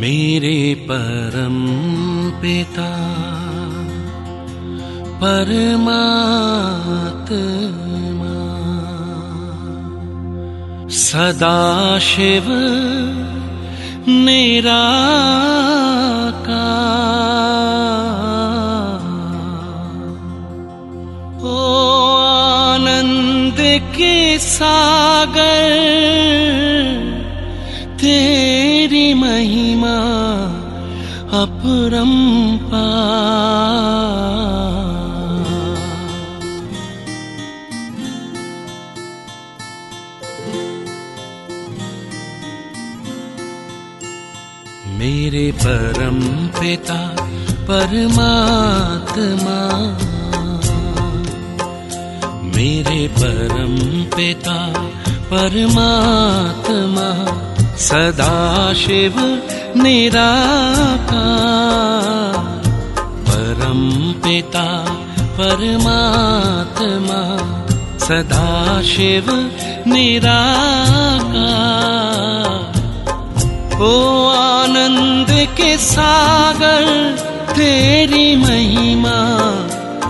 मेरे परम पिता परमात्मा सदा शिव निराकार। ओ आनंद के सागर तेरी महिमा अपरंपार मेरे परम पिता परमात्मा। मेरे परम पिता परमात्मा। सदा शिव निराकार परम पिता परमात्मा सदा शिव निराकार। ओ आनंद के सागर, तेरी महिमा,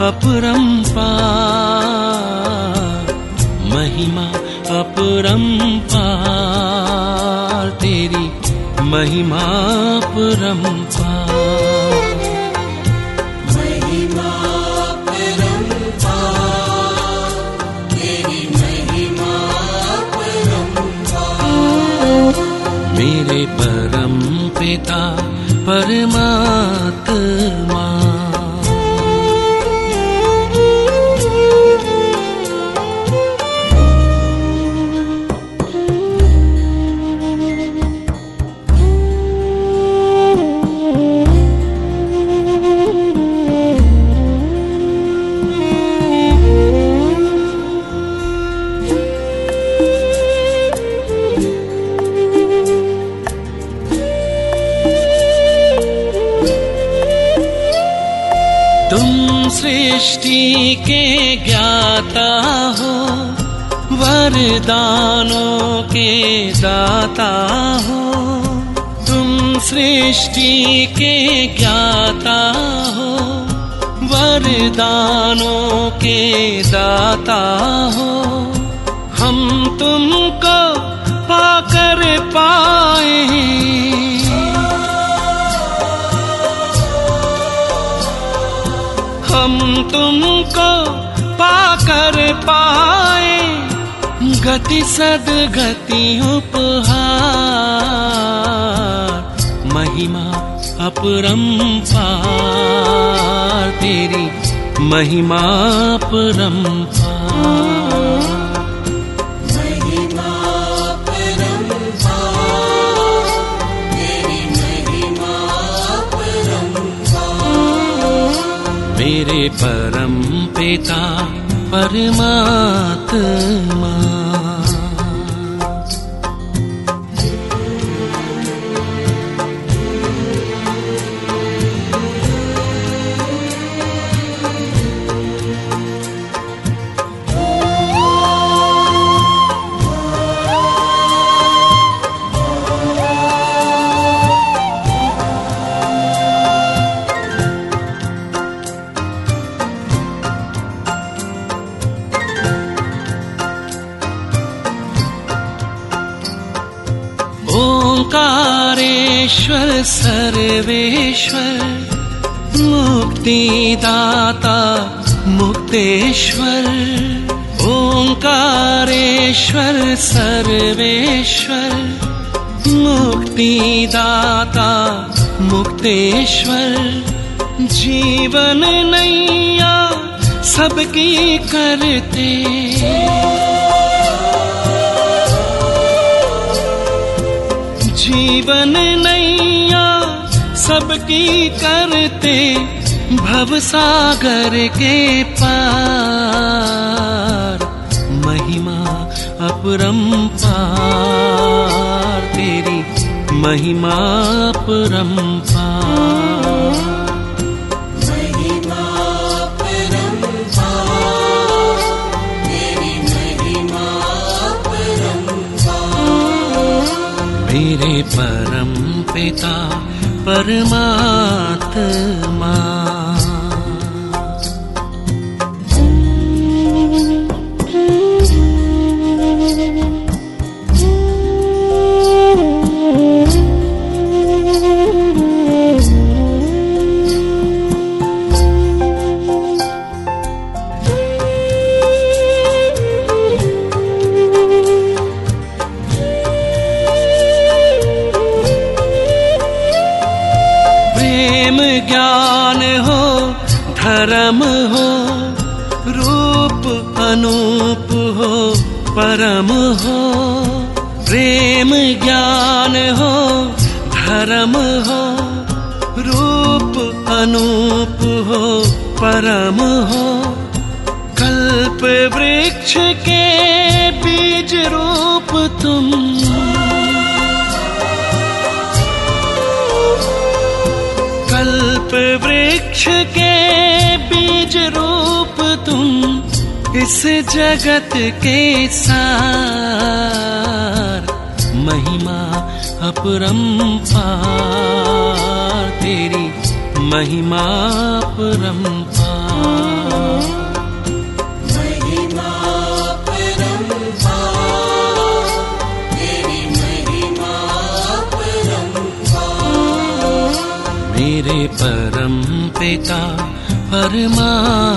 अपरंपार। महिमा, अपरंपार। महिमा परम मेरे परम पिता परमात्मा तुम सृष्टि के ज्ञाता हो, वरदानों के दाता हो। तुम सृष्टि के ज्ञाता हो, वरदानों के दाता हो। हम तुमको पाकर पाए हम तुमको पाकर पाए गति सद गति उपहार महिमा अपरंपार तेरी महिमा अपरंपार परम पिता परमात्मा ओंकारेश्वर सर्वेश्वर मुक्तिदाता मुक्तेश्वर। ओंकारेश्वर सर्वेश्वर मुक्तिदाता मुक्तेश्वर। जीवन नैया सबकी करते। जीवन नैया सबकी करते भव सागर के पार। महिमा अपरंपार तेरी महिमा अपरंपार धीरे परं पिता परमात्मा। रूप अनूप हो, परम हो, प्रेम ज्ञान हो, धर्म हो, रूप अनूप हो, परम हो। कल्प वृक्ष के बीज रूप तुम। कल्प वृक्ष के इस जगत के सार महिमा अपरंपार तेरी महिमा अपरंपार महिमा तेरी महिमा मेरे परम पिता परमात्मा